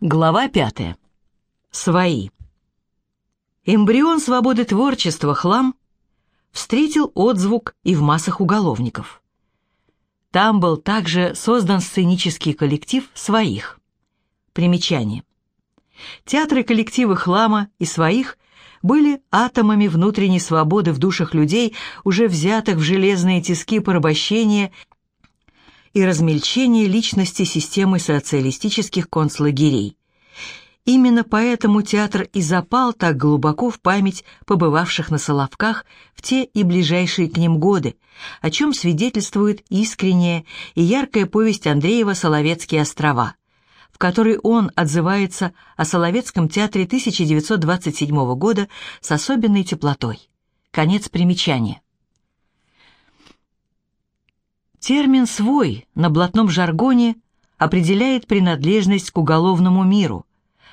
Глава пятая. Свои. Эмбрион свободы творчества «Хлам» встретил отзвук и в массах уголовников. Там был также создан сценический коллектив «Своих». Примечание. Театры коллективы «Хлама» и «Своих» были атомами внутренней свободы в душах людей, уже взятых в железные тиски порабощения и размельчение личности системы социалистических концлагерей. Именно поэтому театр и запал так глубоко в память побывавших на Соловках в те и ближайшие к ним годы, о чем свидетельствует искренняя и яркая повесть Андреева «Соловецкие острова», в которой он отзывается о Соловецком театре 1927 года с особенной теплотой. Конец примечания. Термин «свой» на блатном жаргоне определяет принадлежность к уголовному миру,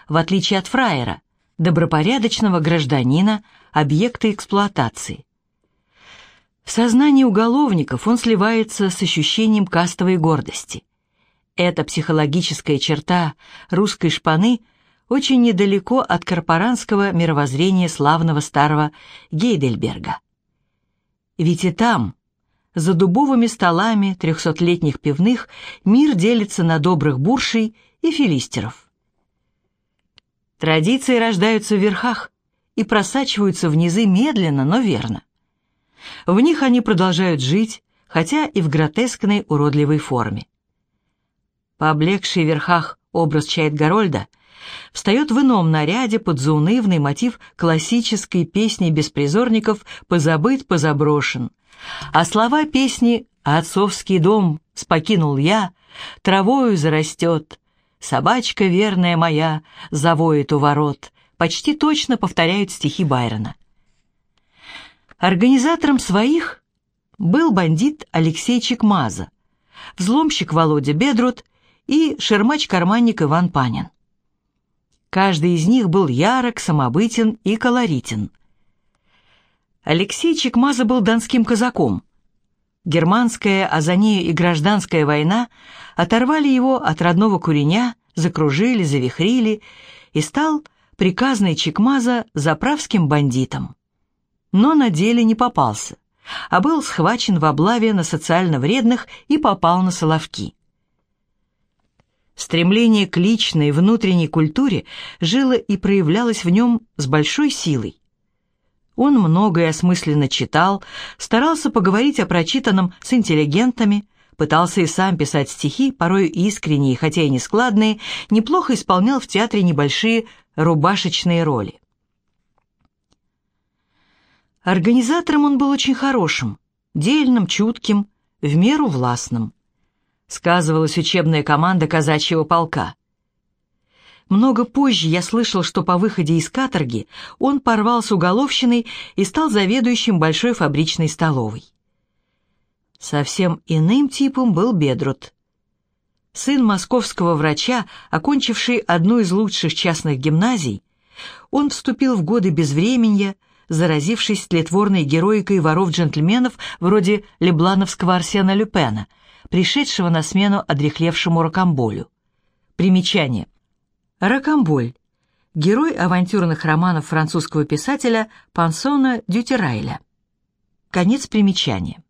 в отличие от фраера, добропорядочного гражданина, объекта эксплуатации. В сознании уголовников он сливается с ощущением кастовой гордости. Эта психологическая черта русской шпаны очень недалеко от корпоранского мировоззрения славного старого Гейдельберга. Ведь и там, за дубовыми столами трехсотлетних пивных мир делится на добрых буршей и филистеров. Традиции рождаются в верхах и просачиваются в низы медленно, но верно. В них они продолжают жить, хотя и в гротескной уродливой форме. Поблекший в верхах образ Чайт-Гарольда встает в ином наряде под заунывный мотив классической песни беспризорников «Позабыт, позаброшен», а слова песни «Отцовский дом спокинул я, травою зарастет, собачка верная моя завоет у ворот» почти точно повторяют стихи Байрона. Организатором своих был бандит Алексей Чекмаза, взломщик Володя Бедрут и шермач-карманник Иван Панин. Каждый из них был ярок, самобытен и колоритен – Алексей Чекмаза был донским казаком. Германская, а за нею и гражданская война оторвали его от родного куреня, закружили, завихрили, и стал приказный Чекмаза заправским бандитом. Но на деле не попался, а был схвачен в облаве на социально вредных и попал на Соловки. Стремление к личной внутренней культуре жило и проявлялось в нем с большой силой. Он многое осмысленно читал, старался поговорить о прочитанном с интеллигентами, пытался и сам писать стихи, порой искренние, хотя и нескладные, неплохо исполнял в театре небольшие рубашечные роли. Организатором он был очень хорошим, дельным, чутким, в меру властным. Сказывалась учебная команда казачьего полка. Много позже я слышал, что по выходе из каторги он порвал с уголовщиной и стал заведующим большой фабричной столовой. Совсем иным типом был Бедрут. Сын московского врача, окончивший одну из лучших частных гимназий, он вступил в годы безвременья, заразившись тлетворной героикой воров-джентльменов вроде леблановского Арсена Люпена, пришедшего на смену одрехлевшему Рокамболю. Примечание. Ракамболь. Герой авантюрных романов французского писателя Пансона Дютерайля. Конец примечания.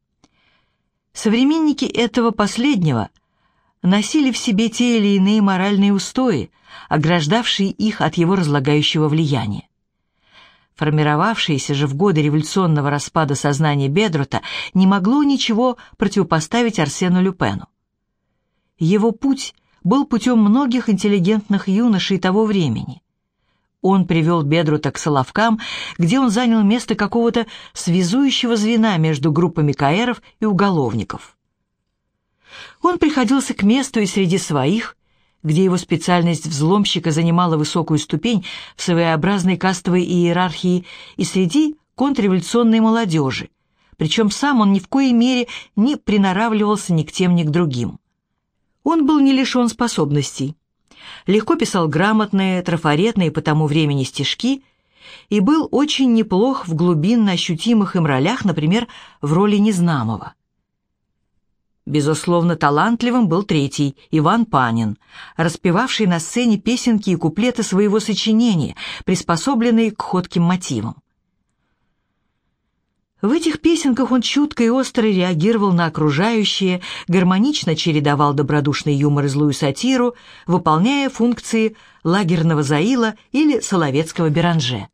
Современники этого последнего носили в себе те или иные моральные устои, ограждавшие их от его разлагающего влияния. Формировавшееся же в годы революционного распада сознание Бедрота не могло ничего противопоставить Арсену Люпену. Его путь был путем многих интеллигентных юношей того времени. Он привел Бедрута к Соловкам, где он занял место какого-то связующего звена между группами каэров и уголовников. Он приходился к месту и среди своих, где его специальность взломщика занимала высокую ступень в своеобразной кастовой иерархии, и среди контрреволюционной молодежи, причем сам он ни в коей мере не приноравливался ни к тем, ни к другим. Он был не лишен способностей. Легко писал грамотные, трафаретные по тому времени стишки и был очень неплох в глубинно ощутимых им ролях, например, в роли Незнамова. Безусловно, талантливым был третий, Иван Панин, распевавший на сцене песенки и куплеты своего сочинения, приспособленные к ходким мотивам. В этих песенках он чутко и остро реагировал на окружающее, гармонично чередовал добродушный юмор и злую сатиру, выполняя функции лагерного заила или соловецкого беранже.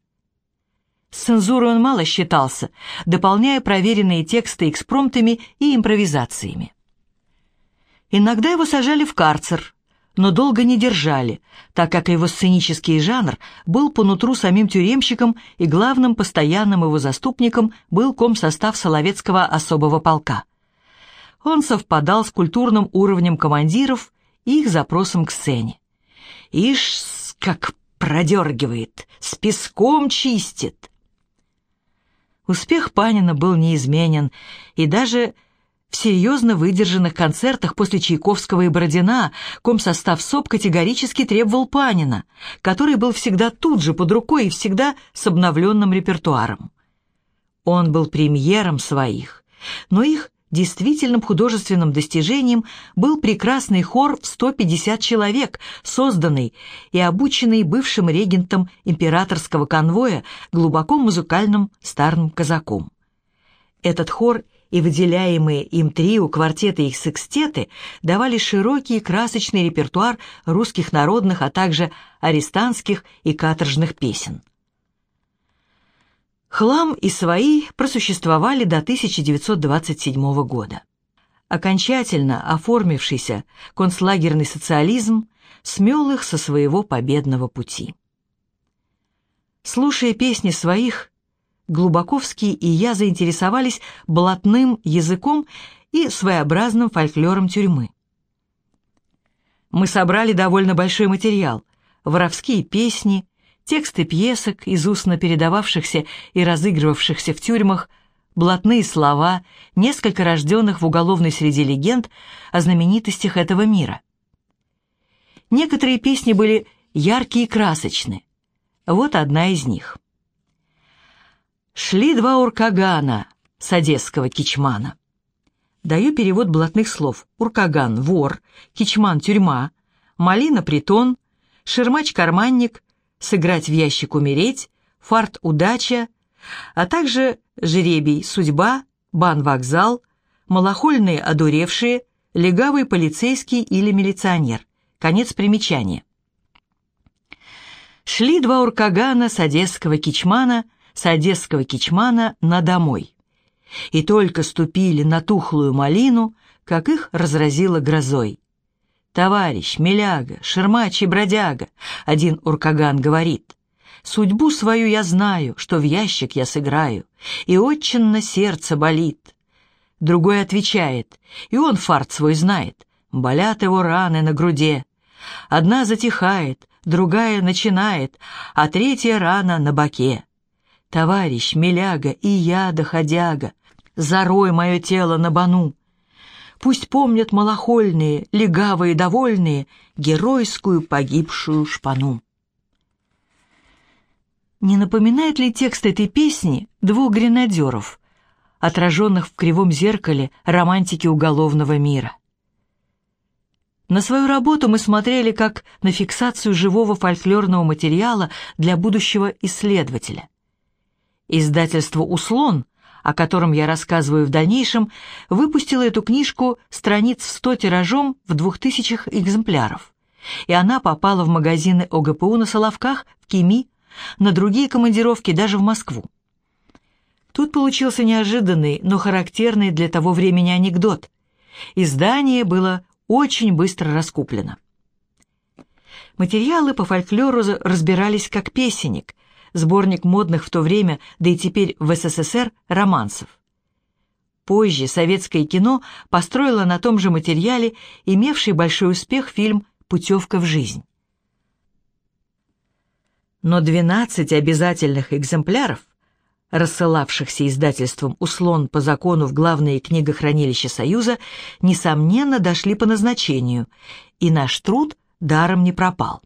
С цензурой он мало считался, дополняя проверенные тексты экспромтами и импровизациями. Иногда его сажали в карцер, но долго не держали, так как его сценический жанр был по нутру самим тюремщиком и главным постоянным его заступником был комсостав Соловецкого особого полка. Он совпадал с культурным уровнем командиров и их запросом к сцене. Ишь, как продергивает, с песком чистит. Успех Панина был неизменен, и даже в серьезно выдержанных концертах после Чайковского и Бородина комсостав СОП категорически требовал Панина, который был всегда тут же под рукой и всегда с обновленным репертуаром. Он был премьером своих, но их действительным художественным достижением был прекрасный хор в 150 человек, созданный и обученный бывшим регентом императорского конвоя глубоко музыкальным старым казаком. Этот хор и выделяемые им трио, квартеты и секстеты давали широкий и красочный репертуар русских народных, а также арестантских и каторжных песен. Хлам и свои просуществовали до 1927 года. Окончательно оформившийся концлагерный социализм смел их со своего победного пути. Слушая песни своих, Глубоковский и я заинтересовались блатным языком и своеобразным фольклором тюрьмы. Мы собрали довольно большой материал, воровские песни, тексты пьесок, из устно передававшихся и разыгрывавшихся в тюрьмах, блатные слова, несколько рожденных в уголовной среде легенд о знаменитостях этого мира. Некоторые песни были яркие и красочны. Вот одна из них. Шли два уркагана с одесского кичмана. Даю перевод блатных слов. Уркаган — вор, кичман — тюрьма, малина — притон, шермач-карманник, сыграть в ящик умереть, фарт — удача, а также жеребий — судьба, бан-вокзал, малохольные одуревшие, легавый полицейский или милиционер. Конец примечания. Шли два уркагана с одесского кичмана — с одесского кичмана на домой. И только ступили на тухлую малину, как их разразило грозой. «Товарищ, миляга, шермач и бродяга», — один уркаган говорит, «судьбу свою я знаю, что в ящик я сыграю, и на сердце болит». Другой отвечает, и он фарт свой знает, болят его раны на груди. Одна затихает, другая начинает, а третья рана на боке. Товарищ, миляга и я, доходяга, зарой мое тело на бану. Пусть помнят малохольные, легавые, довольные, геройскую погибшую шпану. Не напоминает ли текст этой песни двух гренадеров, отраженных в кривом зеркале романтики уголовного мира? На свою работу мы смотрели как на фиксацию живого фольклорного материала для будущего исследователя. Издательство «Услон», о котором я рассказываю в дальнейшем, выпустило эту книжку страниц в 100 тиражом в 2000 экземпляров. И она попала в магазины ОГПУ на Соловках, в Кими, на другие командировки, даже в Москву. Тут получился неожиданный, но характерный для того времени анекдот. Издание было очень быстро раскуплено. Материалы по фольклору разбирались как песенник, сборник модных в то время, да и теперь в СССР, романсов. Позже советское кино построило на том же материале имевший большой успех фильм «Путевка в жизнь». Но 12 обязательных экземпляров, рассылавшихся издательством «Услон» по закону в главные книгохранилища Союза, несомненно, дошли по назначению, и наш труд даром не пропал.